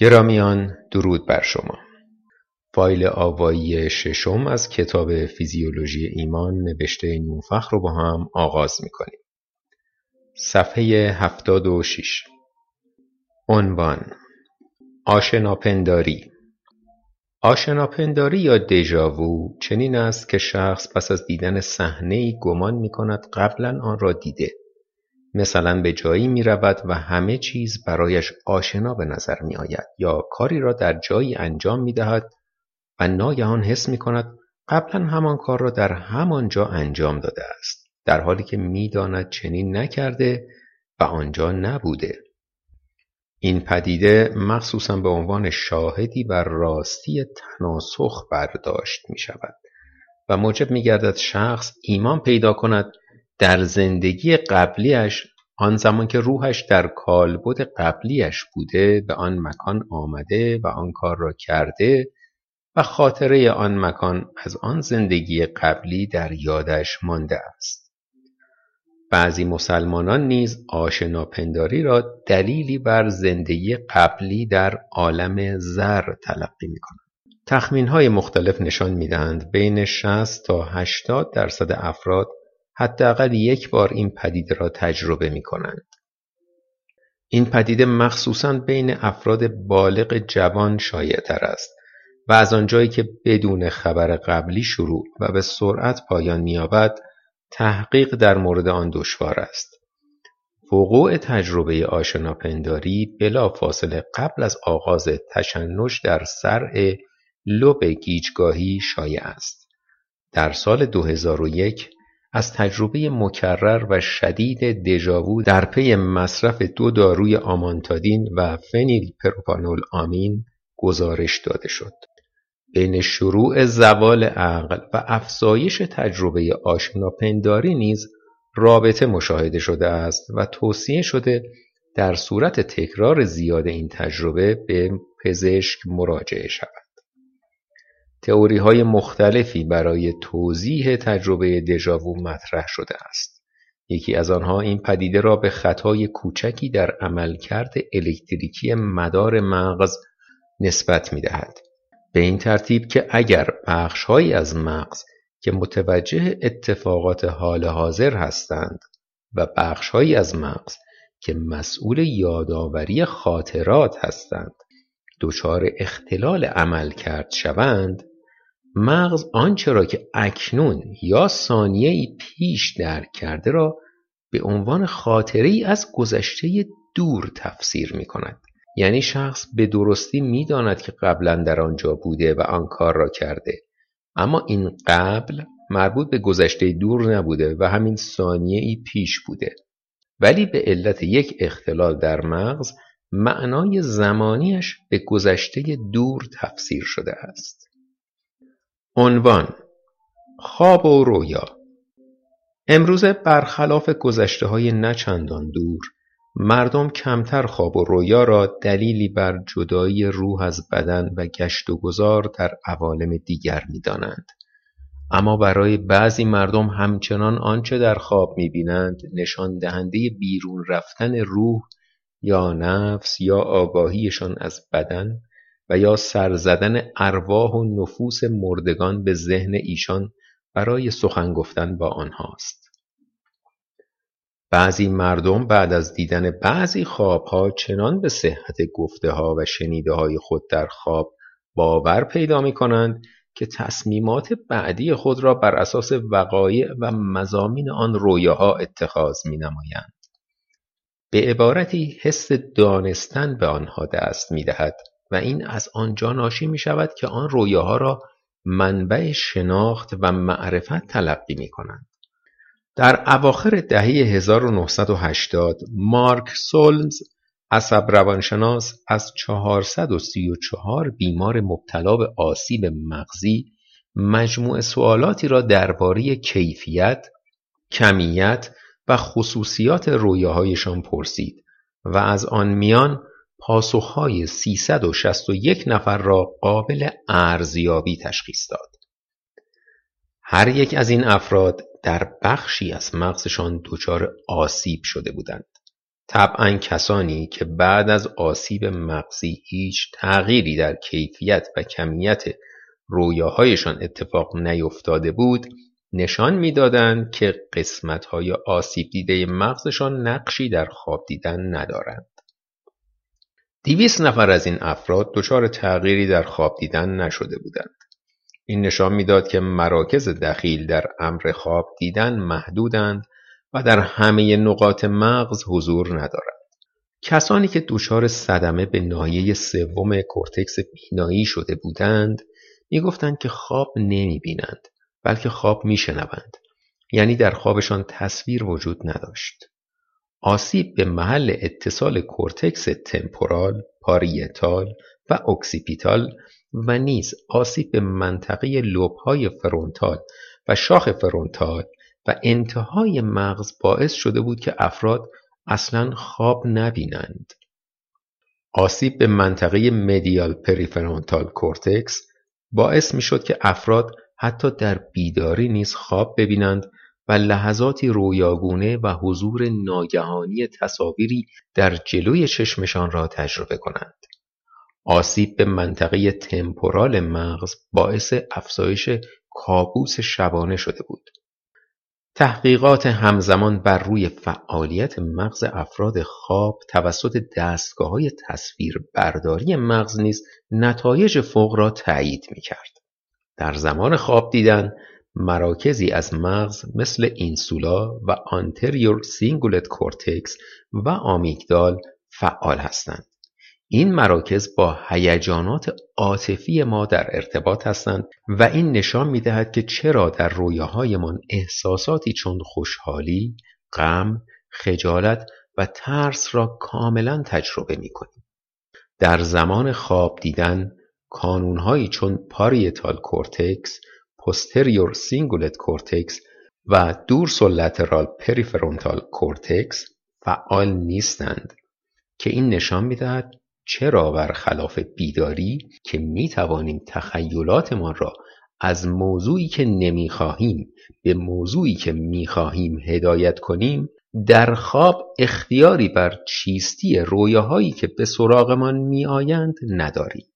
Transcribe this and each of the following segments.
گرامیان درود بر شما. فایل آوایی ششم از کتاب فیزیولوژی ایمان نوشته نوفخ رو با هم آغاز می‌کنیم. صفحه هفتاد و شیش عنوان آشناپنداری. آشناپنداری یا دژاوو چنین است که شخص پس از دیدن صحنه گمان می کند قبلا آن را دیده. مثلا به جایی می رود و همه چیز برایش آشنا به نظر می آید یا کاری را در جایی انجام می دهد و ناگهان حس می کند قبلا همان کار را در همان جا انجام داده است در حالی که می داند چنین نکرده و آنجا نبوده. این پدیده مخصوصا به عنوان شاهدی بر راستی تناسخ برداشت می شود و موجب می گردد شخص ایمان پیدا کند در زندگی قبلیش آن زمان که روحش در کالبد قبلیش بوده به آن مکان آمده و آن کار را کرده و خاطره آن مکان از آن زندگی قبلی در یادش مانده است بعضی مسلمانان نیز آشناپنداری را دلیلی بر زندگی قبلی در عالم زر تلقی می کنند. تخمین های مختلف نشان می دهند بین 60 تا 80 درصد افراد حداقل یک بار این پدیده را تجربه می کنند. این پدیده مخصوصا بین افراد بالغ جوان شایعتر است و از آنجایی که بدون خبر قبلی شروع و به سرعت پایان می‌یابد تحقیق در مورد آن دشوار است. وقوع تجربه آشناپنداری فاصله قبل از آغاز تشنج در سرع لب گیجگاهی شایع است. در سال 2001 از تجربه مکرر و شدید دژاوو در پی مصرف دو داروی آمانتادین و فنیل پروپانول آمین گزارش داده شد. بین شروع زوال عقل و افزایش تجربه آشناپنداری نیز رابطه مشاهده شده است و توصیه شده در صورت تکرار زیاد این تجربه به پزشک مراجعه شود. تئوری های مختلفی برای توضیح تجربه دژاوو مطرح شده است. یکی از آنها این پدیده را به خطای کوچکی در عملکرد الکتریکی مدار مغز نسبت می دهد. به این ترتیب که اگر بخشهایی از مغز که متوجه اتفاقات حال حاضر هستند و بخشهایی از مغز که مسئول یادآوری خاطرات هستند دچار اختلال عمل کرد شوند مغز آنچه را که اکنون یا ای پیش درک کرده را به عنوان ای از گذشته دور تفسیر می کند. یعنی شخص به درستی می‌داند که قبلا در آنجا بوده و آن کار را کرده. اما این قبل مربوط به گذشته دور نبوده و همین ثانیه ای پیش بوده. ولی به علت یک اختلال در مغز معنای زمانیش به گذشته دور تفسیر شده است. عنوان خواب و رویا. امروزه برخلاف گذشته های نچندان دور مردم کمتر خواب و رویا را دلیلی بر جدایی روح از بدن و گشت و گذار در عوالم دیگر می‌دانند. اما برای بعضی مردم همچنان آنچه در خواب می‌بینند نشان دهنده بیرون رفتن روح یا نفس یا آگاهیشان از بدن و یا سر زدن ارواح و نفوس مردگان به ذهن ایشان برای سخن گفتن با آنهاست بعضی مردم بعد از دیدن بعضی خوابها چنان به صحت ها و های خود در خواب باور پیدا می کنند که تصمیمات بعدی خود را بر اساس وقایع و مزامین آن رویاها اتخاذ می نمایند. به عبارتی حس دانستن به آنها دست می دهد و این از آنجا ناشی می شود که آن رویاها را منبع شناخت و معرفت تلقی می کنند. در اواخر دهه 1980 مارک سولمز عصب روانشناس از 434 بیمار مبتلا به آسیب مغزی مجموع سوالاتی را درباره کیفیت، کمیت و خصوصیات رویاهایشان پرسید و از آن میان پاسخهای 361 نفر را قابل ارزیابی تشخیص داد. هر یک از این افراد در بخشی از مغزشان دچار آسیب شده بودند طبعا کسانی که بعد از آسیب مغزی هیچ تغییری در کیفیت و کمیت رویاهایشان اتفاق نیفتاده بود نشان می‌دادند که قسمتهای آسیب دیده مغزشان نقشی در خواب دیدن ندارند. دیویس نفر از این افراد دچار تغییری در خواب دیدن نشده بودند. این نشان می‌داد که مراکز دخیل در امر خواب دیدن محدودند و در همه نقاط مغز حضور ندارند. کسانی که دچار صدمه به ناحیه سوم کورتکس بینایی شده بودند می‌گفتند که خواب نمی‌بینند بلکه خواب میشنوند یعنی در خوابشان تصویر وجود نداشت آسیب به محل اتصال cortex temporal، parietal و occipital و نیز آسیب به منطقه لوبهای frontal و شاخ frontal و انتهای مغز باعث شده بود که افراد اصلا خواب نبینند. آسیب به منطقه medial prefrontal cortex باعث می شد که افراد حتی در بیداری نیز خواب ببینند و لحظاتی رویاگونه و حضور ناگهانی تصاویری در جلوی چشمشان را تجربه کنند. آسیب به منطقه temporal مغز باعث افزایش کابوس شبانه شده بود. تحقیقات همزمان بر روی فعالیت مغز افراد خواب توسط تصویر تصویربرداری مغز نیز نتایج فوق را تأیید می‌کرد. در زمان خواب دیدن مراکزی از مغز مثل insula و anterior cingulate cortex و آمیگدال فعال هستند. این مراکز با هیجانات عاطفی ما در ارتباط هستند و این نشان می‌دهد که چرا در رویاهایمان احساساتی چون خوشحالی، غم، خجالت و ترس را کاملا تجربه می کنیم. در زمان خواب دیدن کانونهایی چون parietal cortex، posterior cingulate cortex و dorsolateral prefrontal cortex فعال نیستند که این نشان می‌دهد چرا برخلاف بیداری که می توانیم تخیلاتمان را از موضوعی که نمی‌خواهیم به موضوعی که می‌خواهیم هدایت کنیم در خواب اختیاری بر چیستی رویاهایی که به سراغمان میآیند نداریم.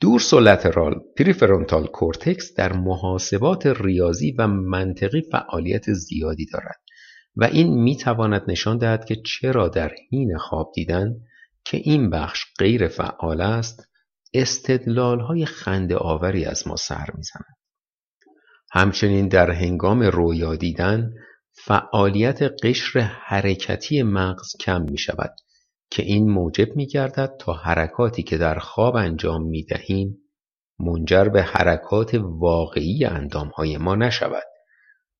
dorsolateral prefrontal cortex در محاسبات ریاضی و منطقی فعالیت زیادی دارد و این می تواند نشان دهد که چرا در حین خواب دیدن که این بخش غیر فعال است استدلال های خنده آوری از ما سر می‌زند. همچنین در هنگام رویا دیدن فعالیت قشر حرکتی مغز کم می شود که این موجب می گردد تا حرکاتی که در خواب انجام می دهیم منجر به حرکات واقعی اندام های ما نشود.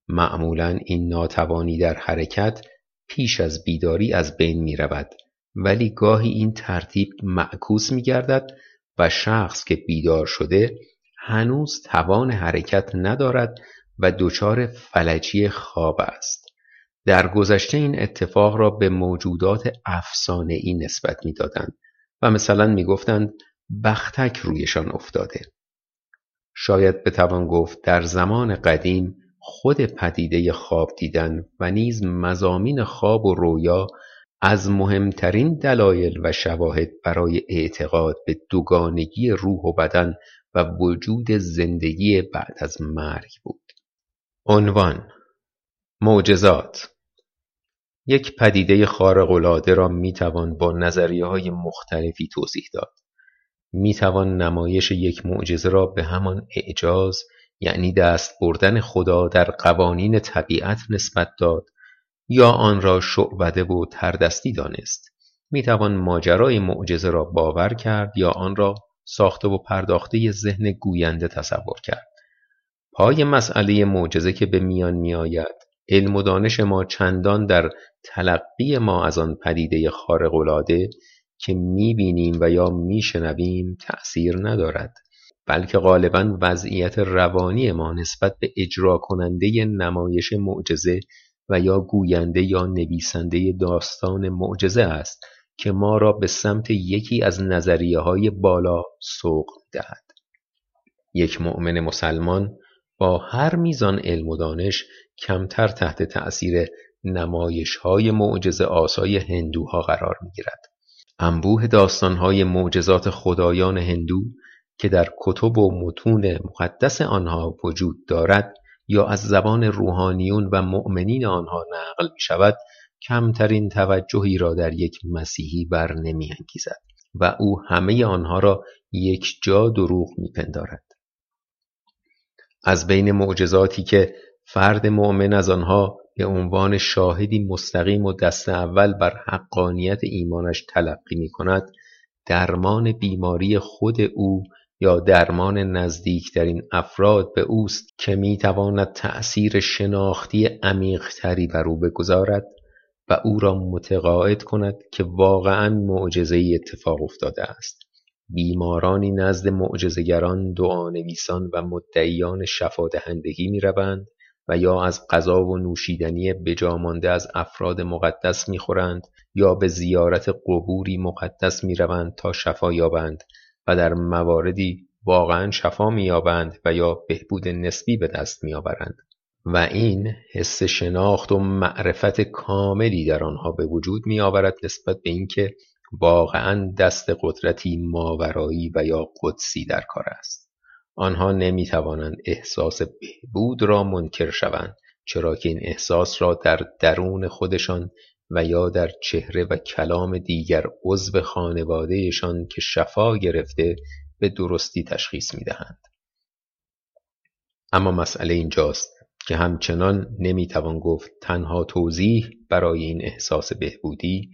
معمولا این ناتوانی در حرکت پیش از بیداری از بین می رود ولی گاهی این ترتیب معکوس می گردد و شخص که بیدار شده هنوز توان حرکت ندارد و دچار فلجی خواب است. در گذشته این اتفاق را به موجودات افسانه ای نسبت می‌دادند و مثلا می‌گفتند بختک رویشان افتاده. شاید بتوان گفت در زمان قدیم خود پدیده خواب دیدن و نیز مزامین خواب و رویا از مهمترین دلایل و شواهد برای اعتقاد به دوگانگی روح و بدن و وجود زندگی بعد از مرگ بود. عنوان معجزات یک پدیده خارق‌العاده را می‌توان با نظریه های مختلفی توضیح داد. می‌توان نمایش یک معجزه را به همان اعجاز یعنی دست بردن خدا در قوانین طبیعت نسبت داد یا آن را شعبده و تردستی دانست می‌توان ماجرای معجزه را باور کرد یا آن را ساخته و پرداخته ذهن گوینده تصور کرد پای مسئله معجزه که به میان میآید علم و دانش ما چندان در تلقی ما از آن پدیده خارق‌العاده که می‌بینیم و یا میشنویم تأثیر ندارد بلکه غالبا وضعیت روانی ما نسبت به اجرا کننده نمایش معجزه و یا گوینده یا نویسنده داستان معجزه است که ما را به سمت یکی از نظریه های بالا سوق دهد. یک مؤمن مسلمان با هر میزان علم و دانش کمتر تحت تأثیر نمایش های معجز آسای هندوها قرار می گیرد. انبوه داستان های معجزات خدایان هندو که در کتب و متون مقدس آنها وجود دارد یا از زبان روحانیون و مؤمنین آنها نقل می شود کمترین توجهی را در یک مسیحی بر نمی انگیزد و او همه آنها را یک جا دروغ می پندارد. از بین معجزاتی که فرد مؤمن از آنها به عنوان شاهدی مستقیم و دست اول بر حقانیت ایمانش تلقی می کند درمان بیماری خود او یا درمان نزدیکترین افراد به اوست که می تواند تأثیر شناختی عمیقتری بر او بگذارد و او را متقاعد کند که واقعا معجزه اتفاق افتاده است. بیمارانی نزد معجزهگران دعانویسان و مدعیان شفادهندگی می روند و یا از غذا و نوشیدنی بجامانده از افراد مقدس می‌خورند یا به زیارت قبوری مقدس می‌روند تا شفا یابند و در مواردی واقعا شفا مییابند و یا بهبود نسبی به دست میآورند. و این حس شناخت و معرفت کاملی در آنها به وجود میآورد نسبت به اینکه واقعا دست قدرتی ماورایی و یا قدسی در کار است. آنها نمی توانند احساس بهبود را منکر شوند چرا که این احساس را در درون خودشان و یا در چهره و کلام دیگر عضو خانوادهشان که شفا گرفته به درستی تشخیص می دهند. اما مسئله اینجاست که همچنان نمی‌توان گفت تنها توضیح برای این احساس بهبودی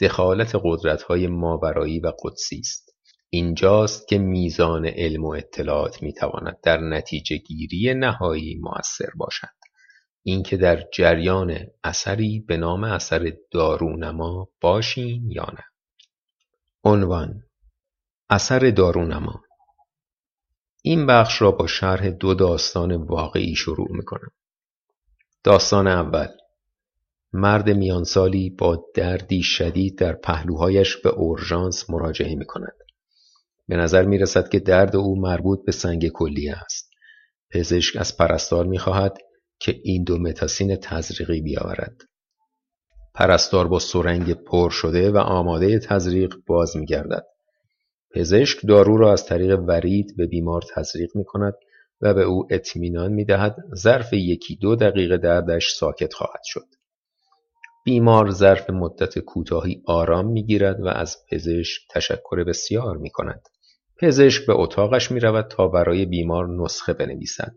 دخالت قدرت‌های ماورایی و قدسی است. اینجاست که میزان علم و اطلاعات می‌تواند در نتیجه گیری نهایی مؤثر باشد. اینکه در جریان اثری به نام اثر دارونما باشیم یا نه. عنوان اثر دارونما. این بخش را با شرح دو داستان واقعی شروع می‌کنم. داستان اول مرد میانسالی با دردی شدید در پهلوهایش به اورژانس مراجعه می کند. به نظر می رسد که درد او مربوط به سنگ کلیه است. پزشک از پرستار می خواهد که این دو متاسین تزریقی بیاورد. پرستار با سرنگ پر شده و آماده تزریق باز می گردد. پزشک دارو را از طریق ورید به بیمار تزریق می کند و به او اطمینان می دهد ظرف یکی دو دقیقه دردش ساکت خواهد شد. بیمار ظرف مدت کوتاهی آرام می‌گیرد و از پزشک تشکر بسیار می کند. پزشک به اتاقش می رود تا برای بیمار نسخه بنویسد.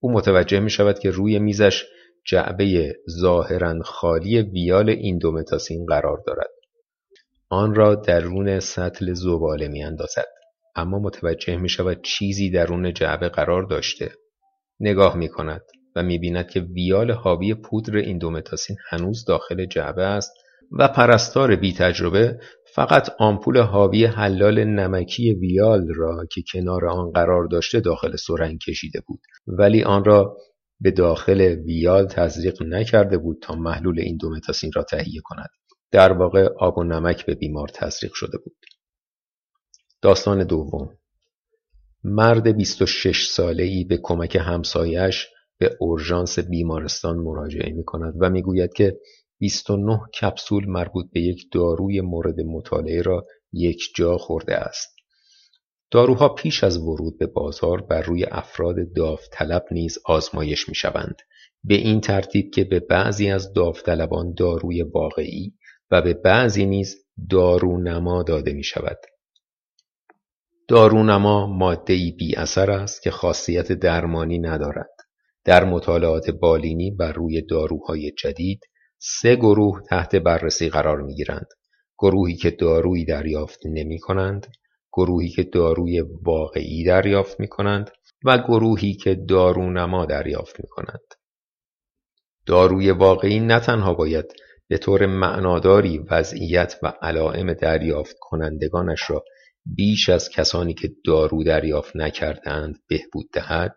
او متوجه می شود که روی میزش جعبه ظاهرا خالی ویال ایندومتاسین قرار دارد. آن را درون سطل زباله می اندازد. اما متوجه می شود چیزی درون جعبه قرار داشته. نگاه می کند. و می‌بیند که ویال حاوی پودر ایندومتاسین هنوز داخل جعبه است و پرستار بی تجربه فقط آمپول حاوی حلال نمکی ویال را که کنار آن قرار داشته داخل سرنگ کشیده بود ولی آن را به داخل ویال تزریق نکرده بود تا محلول ایندومتاسین را تهیه کند. در واقع آب و نمک به بیمار تزریق شده بود. داستان دوم. مرد 26 ساله ای به کمک همسایش به اورژانس بیمارستان مراجعه می کند و می‌گوید که 29 کپسول مربوط به یک داروی مورد مطالعه را یک جا خورده است. داروها پیش از ورود به بازار بر روی افراد داوطلب نیز آزمایش می شوند. به این ترتیب که به بعضی از داوطلبان داروی واقعی و به بعضی نیز دارونما داده می شود. دارونما ماده بی اثر است که خاصیت درمانی ندارد. در مطالعات بالینی بر روی داروهای جدید سه گروه تحت بررسی قرار می گیرند. گروهی که دارویی دریافت نمی کنند، گروهی که داروی واقعی دریافت می کنند و گروهی که دارونما دریافت می کنند. داروی واقعی نه تنها باید به طور معناداری وضعیت و علائم دریافت کنندگانش را بیش از کسانی که دارو دریافت نکردند بهبود دهد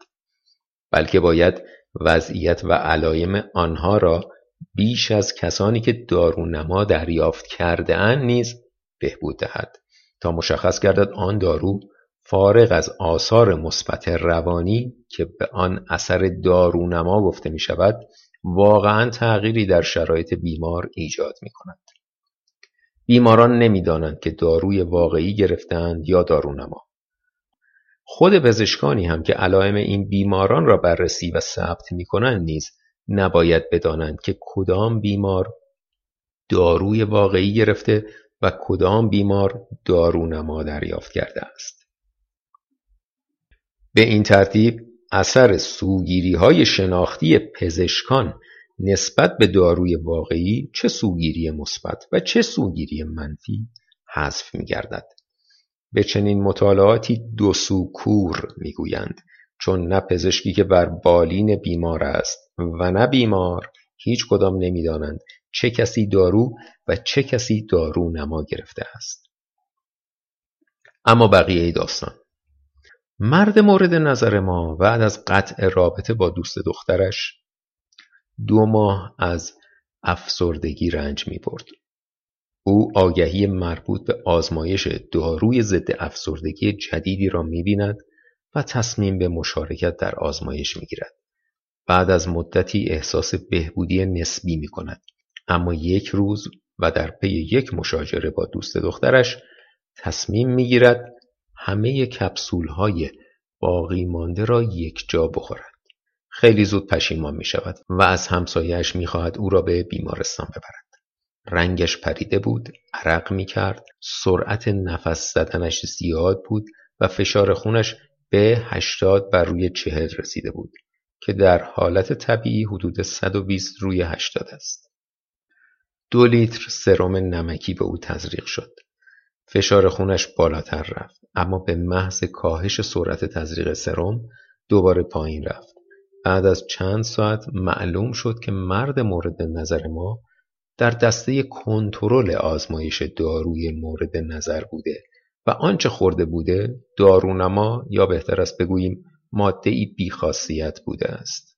بلکه باید وضعیت و علایم آنها را بیش از کسانی که دارونما دریافت کرده نیز بهبود دهد تا مشخص گردد آن دارو فارغ از آثار مثبت روانی که به آن اثر دارونما گفته می شود واقعا تغییری در شرایط بیمار ایجاد می کند. بیماران نمی‌دانند که داروی واقعی گرفتند یا دارونما. خود پزشکانی هم که علائم این بیماران را بررسی و ثبت می کنند نیز نباید بدانند که کدام بیمار داروی واقعی گرفته و کدام بیمار دارونما دریافت کرده است. به این ترتیب اثر های شناختی پزشکان نسبت به داروی واقعی چه سوگیری مثبت و چه سوگیری منفی حذف گردد به چنین مطالعاتی دو سو کور می‌گویند چون نه پزشکی که بر بالین بیمار است و نه بیمار هیچ کدام نمی‌دانند چه کسی دارو و چه کسی دارو نما گرفته است اما بقیه داستان مرد مورد نظر ما بعد از قطع رابطه با دوست دخترش دو ماه از افسردگی رنج می برد. او آگهی مربوط به آزمایش داروی ضد افسردگی جدیدی را می بیند و تصمیم به مشارکت در آزمایش می گیرد. بعد از مدتی احساس بهبودی نسبی می کند. اما یک روز و در پی یک مشاجره با دوست دخترش تصمیم می گیرد همه کپسول های باقی مانده را یک جا بخورد. خیلی زود پشیمان می شود و از همسایش می خواهد او را به بیمارستان ببرد. رنگش پریده بود، عرق می کرد، سرعت نفس زدنش زیاد بود و فشار خونش به 80 بر روی چهل رسیده بود که در حالت طبیعی حدود 120 روی 80 است. دو لیتر سرم نمکی به او تزریق شد. فشار خونش بالاتر رفت اما به محض کاهش سرعت تزریق سرم دوباره پایین رفت. بعد از چند ساعت معلوم شد که مرد مورد نظر ما در دسته کنترل آزمایش داروی مورد نظر بوده و آنچه خورده بوده دارونما یا بهتر است بگوییم ماده ای بیخاصیت بوده است.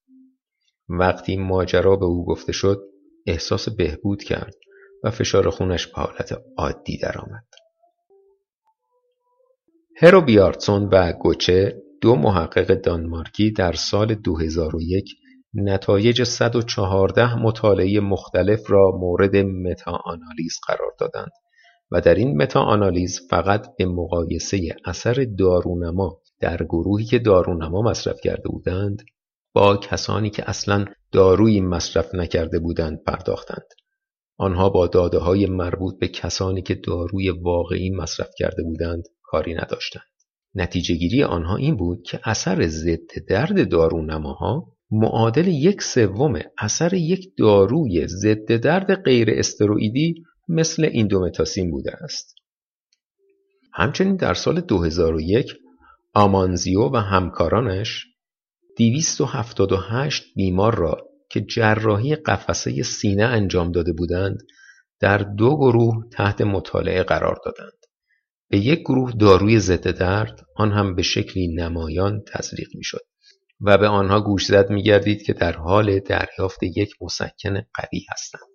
وقتی ماجرا به او گفته شد احساس بهبود کرد و فشار خونش به حالت عادی درآمد. هرو بیارتسون و گوچه دو محقق دانمارکی در سال 2001 نتایج 114 مطالعه مختلف را مورد متاآنالیز قرار دادند و در این متاآنالیز فقط به مقایسه اثر دارونما در گروهی که دارونما مصرف کرده بودند با کسانی که اصلا دارویی مصرف نکرده بودند پرداختند. آنها با داده های مربوط به کسانی که داروی واقعی مصرف کرده بودند کاری نداشتند. نتیجه گیری آنها این بود که اثر ضد درد دارونماها معادل یک سوم اثر یک داروی ضد درد غیر استروئیدی مثل ایندومتاسین بوده است. همچنین در سال 2001 آمانزیو و همکارانش 278 بیمار را که جراحی قفسه سینه انجام داده بودند در دو گروه تحت مطالعه قرار دادند. به یک گروه داروی ضد درد آن هم به شکلی نمایان تزریق می‌شد و به آنها گوشزد میگردید که در حال دریافت یک مسکن قوی هستند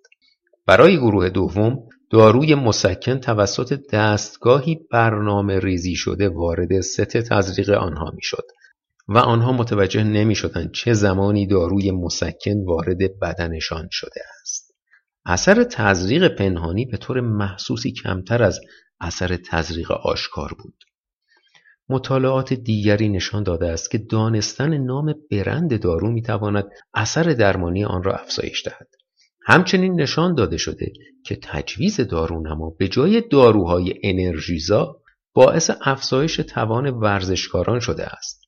برای گروه دوم داروی مسکن توسط دستگاهی برنامه ریزی شده وارد ست تزریق آنها می‌شد و آنها متوجه نمی شدند چه زمانی داروی مسکن وارد بدنشان شده است. اثر تزریق پنهانی به طور محسوسی کمتر از اثر تزریق آشکار بود. مطالعات دیگری نشان داده است که دانستن نام برند دارو می‌تواند اثر درمانی آن را افزایش دهد. همچنین نشان داده شده که تجویز دارونما به جای داروهای انرژیزا باعث افزایش توان ورزشکاران شده است.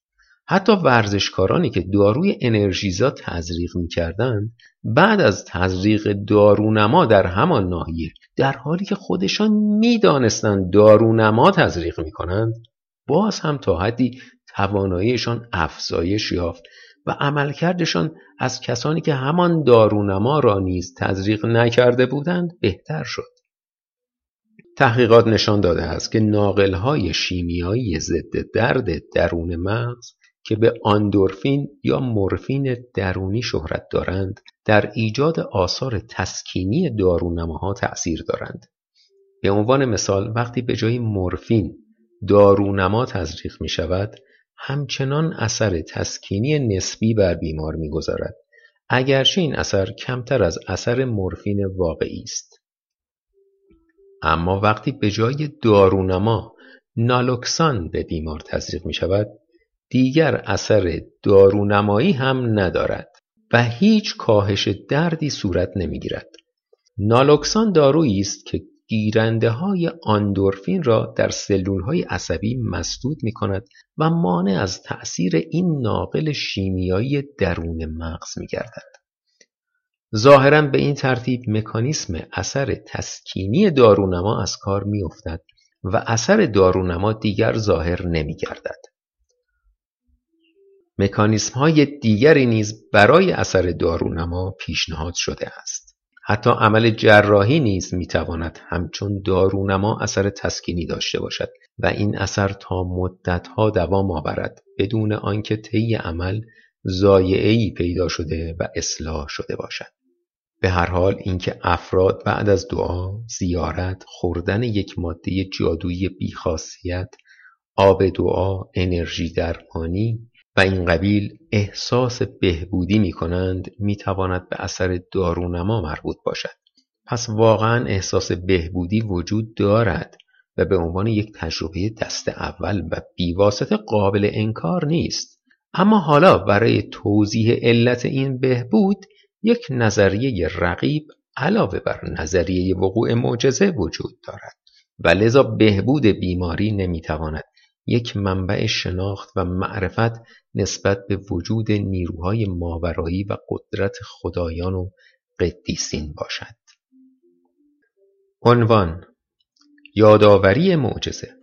حتی ورزشکارانی که داروی انرژیزا تزریق می‌کردند بعد از تزریق دارونما در همان ناحیه در حالی که خودشان می‌دانستند دارونما تزریق می‌کنند باز هم تا حدی تواناییشان افزایش یافت و عملکردشان از کسانی که همان دارونما را نیز تزریق نکرده بودند بهتر شد تحقیقات نشان داده است که ناقلهای شیمیایی ضد درد درون مغز که به آندورفین یا مورفین درونی شهرت دارند در ایجاد آثار تسکینی دارونماها تأثیر دارند. به عنوان مثال وقتی به جای مورفین دارونما تزریق می شود همچنان اثر تسکینی نسبی بر بیمار می‌گذارد اگرچه این اثر کمتر از اثر مورفین واقعی است اما وقتی به جای دارونما نالوکسان به بیمار تزریق می شود دیگر اثر دارونمایی هم ندارد و هیچ کاهش دردی صورت نمی‌گیرد. نالوکسان دارویی است که گیرنده های آندورفین را در سلول های عصبی مسدود می کند و مانع از تأثیر این ناقل شیمیایی درون مغز می گردد. ظاهرا به این ترتیب مکانیسم اثر تسکینی دارونما از کار می افتد و اثر دارونما دیگر ظاهر نمی گردد. مکانیسم های دیگری نیز برای اثر دارونما پیشنهاد شده است. حتی عمل جراحی نیز می‌تواند همچون دارونما اثر تسکینی داشته باشد و این اثر تا مدتها دوام آورد بدون آنکه طی عمل ای پیدا شده و اصلاح شده باشد. به هر حال اینکه افراد بعد از دعا، زیارت، خوردن یک ماده جادویی بیخاصیت، آب دعا، انرژی درمانی و این قبیل احساس بهبودی می کنند می تواند به اثر دارونما مربوط باشد. پس واقعا احساس بهبودی وجود دارد و به عنوان یک تجربه دست اول و بیواسطه قابل انکار نیست. اما حالا برای توضیح علت این بهبود یک نظریه رقیب علاوه بر نظریه وقوع معجزه وجود دارد و لذا بهبود بیماری نمی‌تواند یک منبع شناخت و معرفت نسبت به وجود نیروهای ماورایی و قدرت خدایان و قدیسین باشد. عنوان یادآوری معجزه.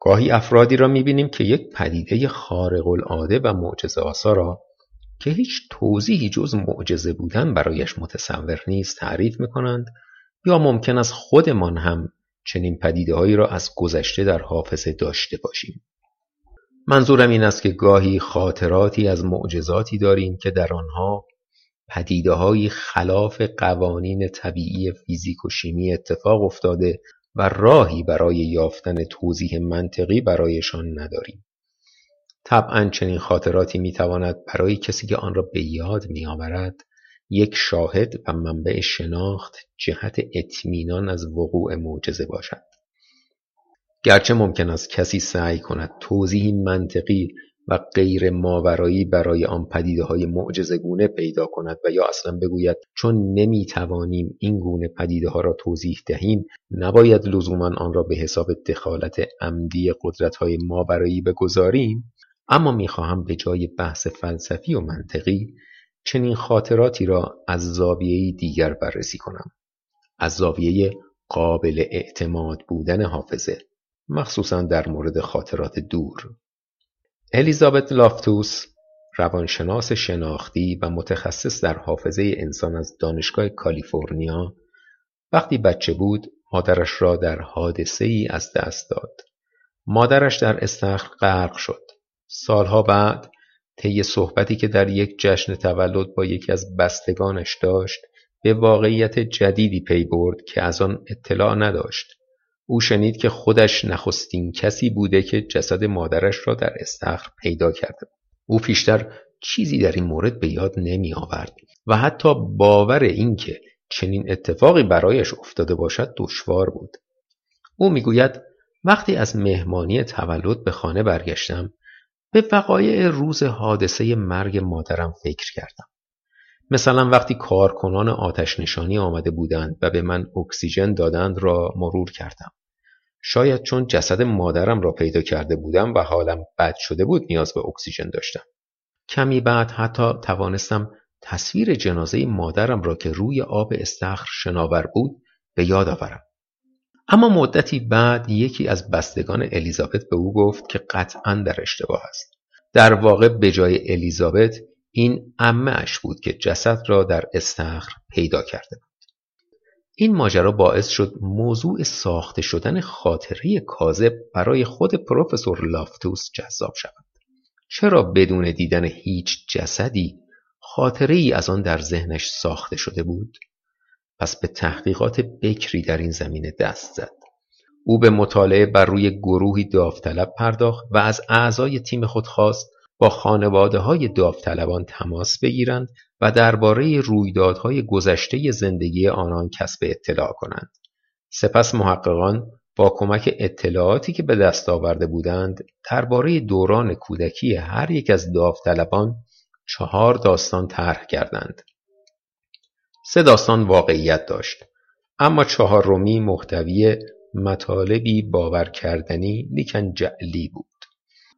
گاهی افرادی را می‌بینیم که یک پدیده خارق العاده و معجزه آسا را که هیچ توضیحی جز معجزه بودن برایش متصور نیست تعریف می‌کنند یا ممکن است خودمان هم چنین پدیدههایی را از گذشته در حافظه داشته باشیم. منظورم این است که گاهی خاطراتی از معجزاتی داریم که در آنها پدیدههایی خلاف قوانین طبیعی فیزیک و شیمی اتفاق افتاده و راهی برای یافتن توضیح منطقی برایشان نداریم. طبعا چنین خاطراتی می‌تواند برای کسی که آن را به یاد میآورد یک شاهد و منبع شناخت جهت اطمینان از وقوع معجزه باشد. گرچه ممکن است کسی سعی کند توضیحی منطقی و غیر ماورایی برای آن پدیده های معجزه گونه پیدا کند و یا اصلا بگوید چون نمی توانیم این گونه پدیده ها را توضیح دهیم نباید لزوما آن را به حساب دخالت عمدی قدرت های ماورایی بگذاریم. اما می‌خواهم به جای بحث فلسفی و منطقی چنین خاطراتی را از زاویه دیگر بررسی کنم. از زاویه قابل اعتماد بودن حافظه مخصوصا در مورد خاطرات دور. الیزابت لافتوس روانشناس شناختی و متخصص در حافظه انسان از دانشگاه کالیفرنیا وقتی بچه بود مادرش را در حادثه ای از دست داد. مادرش در استخر غرق شد. سالها بعد طی صحبتی که در یک جشن تولد با یکی از بستگانش داشت به واقعیت جدیدی پی برد که از آن اطلاع نداشت. او شنید که خودش نخستین کسی بوده که جسد مادرش را در استخر پیدا کرده او پیشتر چیزی در این مورد به یاد نمی آورد و حتی باور اینکه چنین اتفاقی برایش افتاده باشد دشوار بود. او می‌گوید وقتی از مهمانی تولد به خانه برگشتم به وقایع روز حادثه مرگ مادرم فکر کردم. مثلا وقتی کارکنان آتش نشانی آمده بودند و به من اکسیژن دادند را مرور کردم. شاید چون جسد مادرم را پیدا کرده بودم و حالم بد شده بود نیاز به اکسیژن داشتم. کمی بعد حتی توانستم تصویر جنازه مادرم را که روی آب استخر شناور بود به یاد آورم. اما مدتی بعد یکی از بستگان الیزابت به او گفت که قطعا در اشتباه است. در واقع به جای الیزابت این اش بود که جسد را در استخر پیدا کرده بود. این ماجرا باعث شد موضوع ساخته شدن خاطره کاذب برای خود پروفسور لافتوس جذاب شود. چرا بدون دیدن هیچ جسدی خاطره ای از آن در ذهنش ساخته شده بود؟ پس به تحقیقات بکری در این زمینه دست زد. او به مطالعه بر روی گروهی داوطلب پرداخت و از اعضای تیم خود خواست با خانواده های داوطلبان تماس بگیرند و درباره رویدادهای گذشته زندگی آنان کسب اطلاع کنند. سپس محققان با کمک اطلاعاتی که به دست آورده بودند درباره دوران کودکی هر یک از داوطلبان چهار داستان طرح کردند. سه داستان واقعیت داشت اما چهارمی محتوی مطالبی باور کردنی لیکن جعلی بود.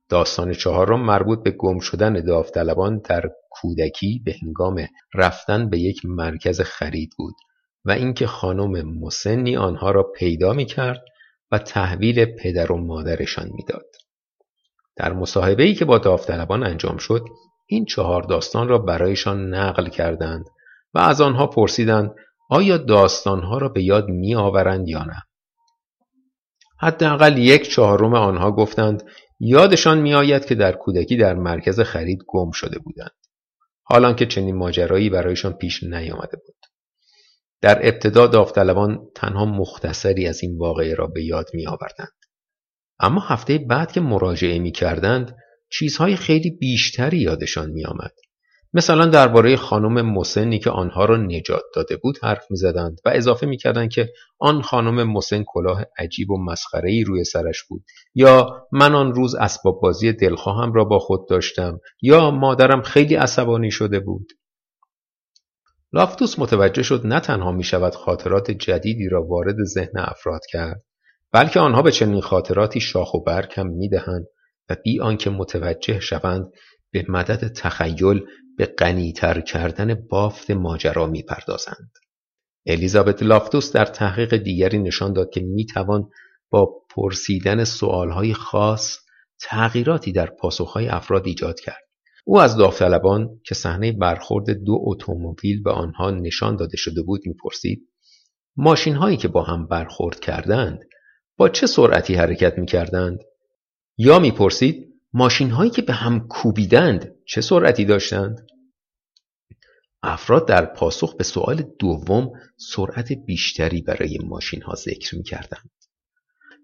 داستان چهارم مربوط به گم شدن داوطلبان در کودکی به هنگام رفتن به یک مرکز خرید بود و اینکه خانم مسنی آنها را پیدا می کرد و تحویل پدر و مادرشان می‌داد. در مصاحبه ای که با داوطلبان انجام شد این چهار داستان را برایشان نقل کردند و از آنها پرسیدند آیا داستانها را به یاد می آورند یا نه حداقل یک چهارم آنها گفتند یادشان میآید که در کودکی در مرکز خرید گم شده بودند حالان که چنین ماجرایی برایشان پیش نیامده بود در ابتدا داوطلبان تنها مختصری از این واقعه را به یاد می آوردند. اما هفته بعد که مراجعه می کردند چیزهای خیلی بیشتری یادشان می آمد. مثلا درباره خانم مسنی که آنها را نجات داده بود حرف می‌زدند و اضافه می‌کردند که آن خانم مسن کلاه عجیب و مسخره روی سرش بود. یا من آن روز اسباب بازی دلخواهم را با خود داشتم یا مادرم خیلی عصبانی شده بود. لافتوس متوجه شد نه تنها می شود خاطرات جدیدی را وارد ذهن افراد کرد بلکه آنها به چنین خاطراتی شاخ و برگ هم می دهند و بی آنکه متوجه شوند به مدد تخیل به غنیتر کردن بافت ماجرا می پردازند. الیزابت لافتوس در تحقیق دیگری نشان داد که می توان با پرسیدن سوالهای خاص تغییراتی در پاسخهای افراد ایجاد کرد. او از داوطلبان که صحنه برخورد دو اتومبیل به آنها نشان داده شده بود می‌پرسید ماشین هایی که با هم برخورد کردند با چه سرعتی حرکت می‌کردند یا می‌پرسید ماشین هایی که به هم کوبیدند چه سرعتی داشتند افراد در پاسخ به سوال دوم سرعت بیشتری برای ماشین ها ذکر می‌کردند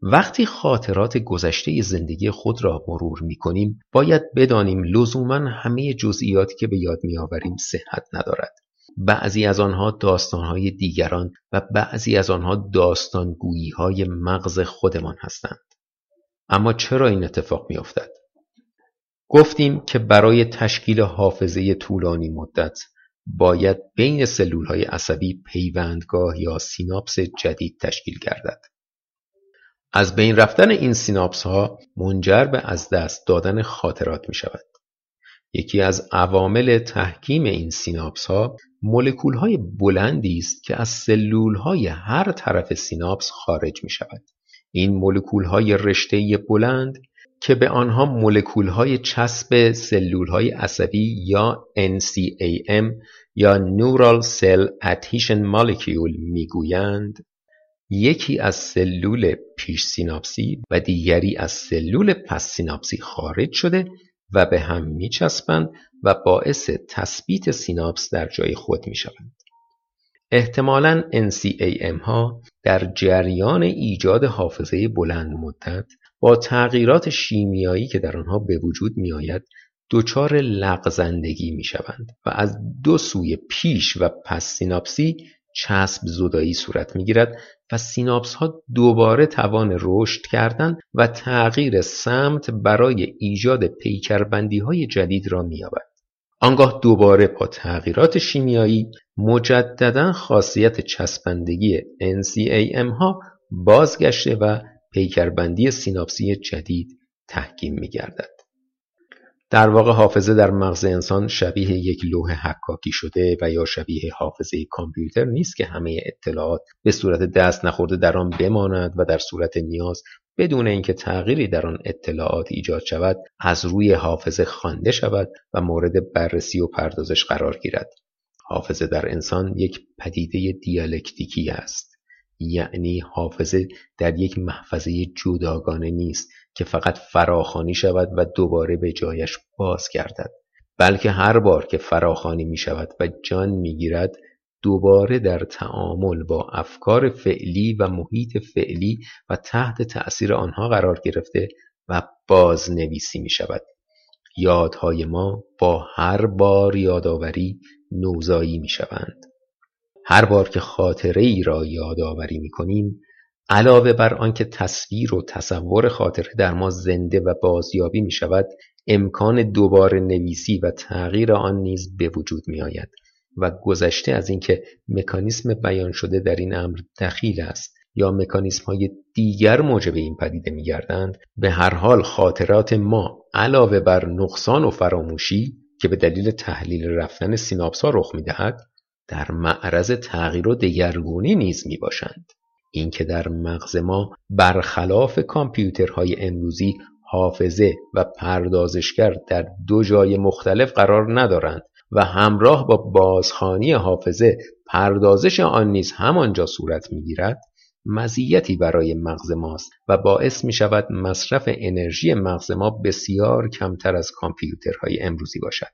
وقتی خاطرات گذشته زندگی خود را مرور می کنیم باید بدانیم لزوما همه جزئیاتی که به یاد می آوریم صحت ندارد. بعضی از آنها داستانهای دیگران و بعضی از آنها داستانگویی های مغز خودمان هستند. اما چرا این اتفاق می افتد؟ گفتیم که برای تشکیل حافظه طولانی مدت باید بین سلول های عصبی پیوندگاه یا سیناپس جدید تشکیل گردد. از بین رفتن این سیناپس ها منجر به از دست دادن خاطرات می شود. یکی از عوامل تحکیم این سیناپس ها مولکول های بلندی است که از سلول های هر طرف سیناپس خارج می شود. این مولکول های رشته بلند که به آنها مولکول های چسب سلول های عصبی یا NCAM یا Neural Cell Adhesion Molecule می‌گویند یکی از سلول پیش سیناپسی و دیگری از سلول پس سیناپسی خارج شده و به هم میچسبند و باعث تثبیت سیناپس در جای خود می‌شوند. احتمالاً NCAM ها در جریان ایجاد حافظه بلند مدت با تغییرات شیمیایی که در آنها به وجود می آید دچار لغزندگی می شوند و از دو سوی پیش و پس سیناپسی چسب زدایی صورت می گیرد و سیناپس ها دوباره توان رشد کردن و تغییر سمت برای ایجاد پیکربندی های جدید را می یابد. آنگاه دوباره با تغییرات شیمیایی مجددا خاصیت چسبندگی NCAM ها بازگشته و پیکربندی سیناپسی جدید تحکیم می گردد. در واقع حافظه در مغز انسان شبیه یک لوح حکاکی شده و یا شبیه حافظه کامپیوتر نیست که همه اطلاعات به صورت دست نخورده در آن بماند و در صورت نیاز بدون اینکه تغییری در آن اطلاعات ایجاد شود از روی حافظه خوانده شود و مورد بررسی و پردازش قرار گیرد حافظه در انسان یک پدیده دیالکتیکی است یعنی حافظه در یک محفظه جداگانه نیست که فقط فراخانی شود و دوباره به جایش باز گردد بلکه هر بار که فراخانی می شود و جان می گیرد دوباره در تعامل با افکار فعلی و محیط فعلی و تحت تأثیر آنها قرار گرفته و بازنویسی می شود یادهای ما با هر بار یادآوری نوزایی می شوند. هر بار که خاطره ای را یادآوری می کنیم علاوه بر آنکه تصویر و تصور خاطره در ما زنده و بازیابی می شود امکان دوباره نویسی و تغییر آن نیز به وجود می آید و گذشته از اینکه مکانیسم بیان شده در این امر دخیل است یا مکانیسم های دیگر موجب این پدیده می گردند به هر حال خاطرات ما علاوه بر نقصان و فراموشی که به دلیل تحلیل رفتن سیناپس ها رخ می دهد در معرض تغییر و دگرگونی نیز می باشند. اینکه در مغز ما برخلاف کامپیوترهای امروزی حافظه و پردازشگر در دو جای مختلف قرار ندارند و همراه با بازخانی حافظه پردازش آن نیز همانجا صورت می‌گیرد مزیتی برای مغز ماست و باعث می شود مصرف انرژی مغز ما بسیار کمتر از کامپیوترهای امروزی باشد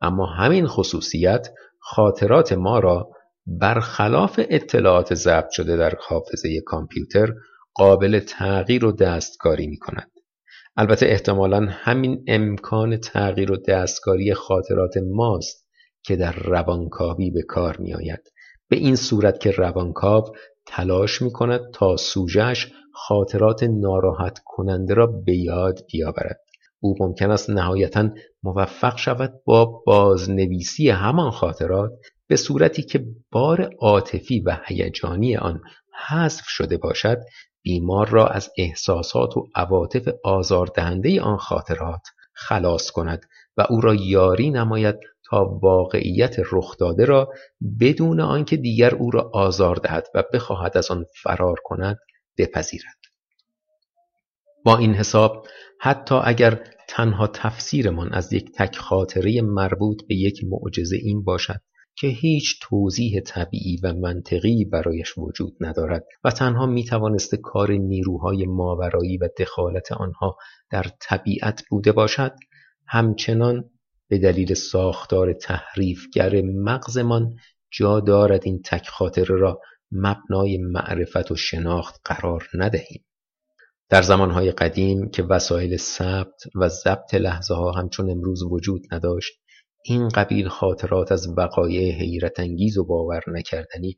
اما همین خصوصیت خاطرات ما را برخلاف اطلاعات ضبط شده در حافظه کامپیوتر قابل تغییر و دستکاری می کند. البته احتمالا همین امکان تغییر و دستکاری خاطرات ماست که در روانکاوی به کار می آید. به این صورت که روانکاو تلاش می کند تا سوژش خاطرات ناراحت کننده را به یاد بیاورد. او ممکن است نهایتا موفق شود با بازنویسی همان خاطرات به صورتی که بار عاطفی و هیجانی آن حذف شده باشد بیمار را از احساسات و عواطف آزاردهنده آن خاطرات خلاص کند و او را یاری نماید تا واقعیت رخ داده را بدون آنکه دیگر او را آزار دهد و بخواهد از آن فرار کند بپذیرد. با این حساب حتی اگر تنها تفسیرمان از یک تک خاطره مربوط به یک معجزه این باشد که هیچ توضیح طبیعی و منطقی برایش وجود ندارد و تنها می توانسته کار نیروهای ماورایی و دخالت آنها در طبیعت بوده باشد همچنان به دلیل ساختار تحریفگر مغزمان جا دارد این تک خاطره را مبنای معرفت و شناخت قرار ندهیم. در زمانهای قدیم که وسایل ثبت و ضبط لحظه ها همچون امروز وجود نداشت این قبیل خاطرات از وقایع حیرت انگیز و باور نکردنی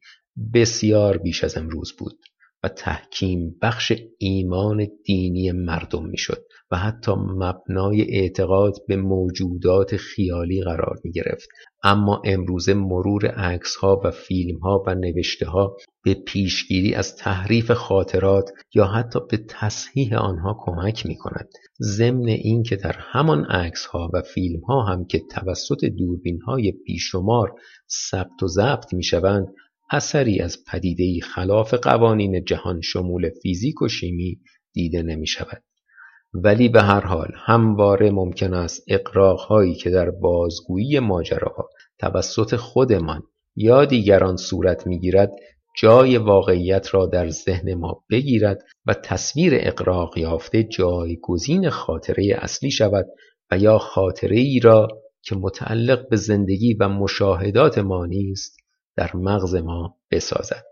بسیار بیش از امروز بود و تحکیم بخش ایمان دینی مردم می‌شد. و حتی مبنای اعتقاد به موجودات خیالی قرار می گرفت اما امروزه مرور عکس ها و فیلم ها و نوشته ها به پیشگیری از تحریف خاطرات یا حتی به تصحیح آنها کمک می کند ضمن اینکه در همان عکس ها و فیلم ها هم که توسط دوربین های بیشمار ثبت و ضبط می شوند اثری از پدیده‌ای خلاف قوانین جهان شمول فیزیک و شیمی دیده نمی شود. ولی به هر حال همواره ممکن است اقراقهایی که در بازگویی ماجراها توسط خودمان یا دیگران صورت می‌گیرد جای واقعیت را در ذهن ما بگیرد و تصویر اقراق یافته جایگزین خاطره اصلی شود و یا خاطره ای را که متعلق به زندگی و مشاهدات ما نیست در مغز ما بسازد.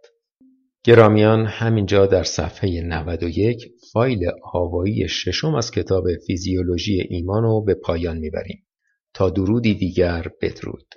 گرامیان همینجا در صفحه 91 فایل آوایی ششم از کتاب فیزیولوژی ایمان رو به پایان می‌بریم. تا درودی دیگر بدرود.